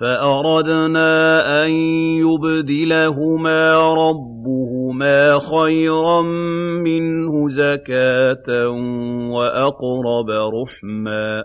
فَأَرَدْنَا أَن يُبْدِلَهُمَا رَبُّهُمَا خَيْرًا مِّنْهُ زَكَاةً وَأَقْرَبَ رُحْمًا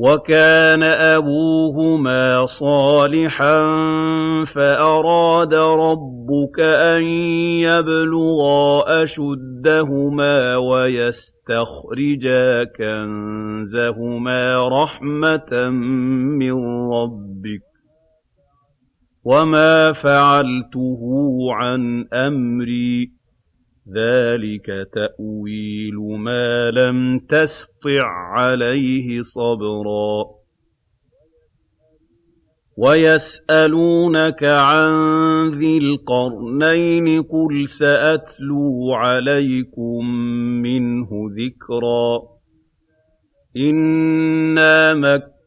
وَكَانَ أَبُوهُمَا صَالِحًا فَأَرَادَ رَبُّكَ أَن يَبْلُغَا أَشُدَّهُمَا وَيَسْتَخْرِجَا كَنزَهُمَا رَحْمَةً مِّن رَّبِّكَ ۚ وَمَا فَعَلْتُهُ عَنْ أَمْرِي ذَٰلِكَ تَأْوِيلُ مَا لَمْ تَسْطِع عَّلَيْهِ صَبْرًا. وَيَسْأَلُونَكَ عَن ذِي الْقَرْنَيْنِ ۖ قُلْ سَأَتْلُو عَلَيْكُم مِّنْهُ ذِكْرًا. إِنَّا مَكَّنَّا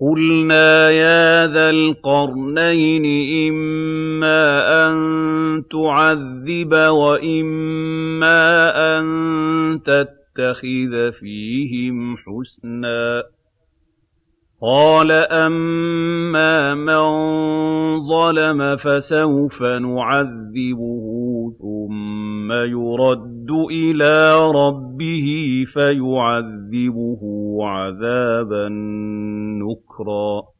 قُلْنَا يَا ذَا الْقَرْنَيْنِ إِمَّا أَن تُعَذِّبَ وَإِمَّا أَن تَتَّخِذَ فِيهِمْ حُسْنًا قَالَ أَمَّا مَن ظَلَمَ فَسَوْفَ نُعَذِّبُهُ ثُمَّ يُرَدُّ إِلَىٰ رَبِّهِ فَيُعَذِّبُهُ عَذَابًا نُّكْرًا.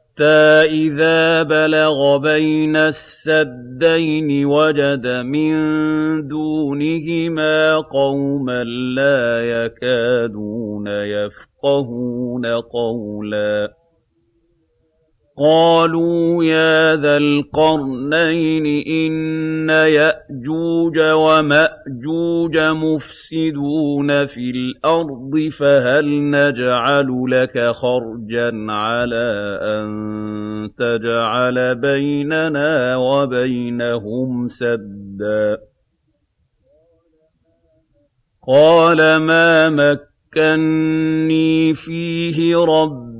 إِذَا بَلَغَ بَيْنَ السَّدَّيْنِ وَجَدَ مِن دُونِهِمَا قَوْمًا لَّا يَكَادُونَ يَفْقَهُونَ قَوْلًا قَالُوا يَا ذَا الْقَرْنَيْنِ إِنَّ يَأْجُوجَ وَمَأْجُوجَ مُفْسِدُونَ فِي الْأَرْضِ فَهَلْ نَجْعَلُ لَكَ خَرْجًا عَلَىٰ أَن تَجْعَلَ بَيْنَنَا وَبَيْنَهُمْ سَدًّا؟ قَالَ مَا مَكَّنِّي فِيهِ رَبِّي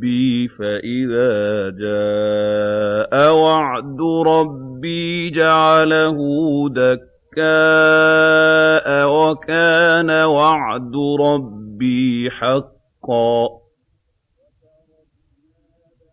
رَّبِّي ۖ فَإِذَا جَاءَ وَعْدُ رَبِّي جَعَلَهُ دَكَّاءَ ۖ وَكَانَ وَعْدُ رَبِّي حَقًّا.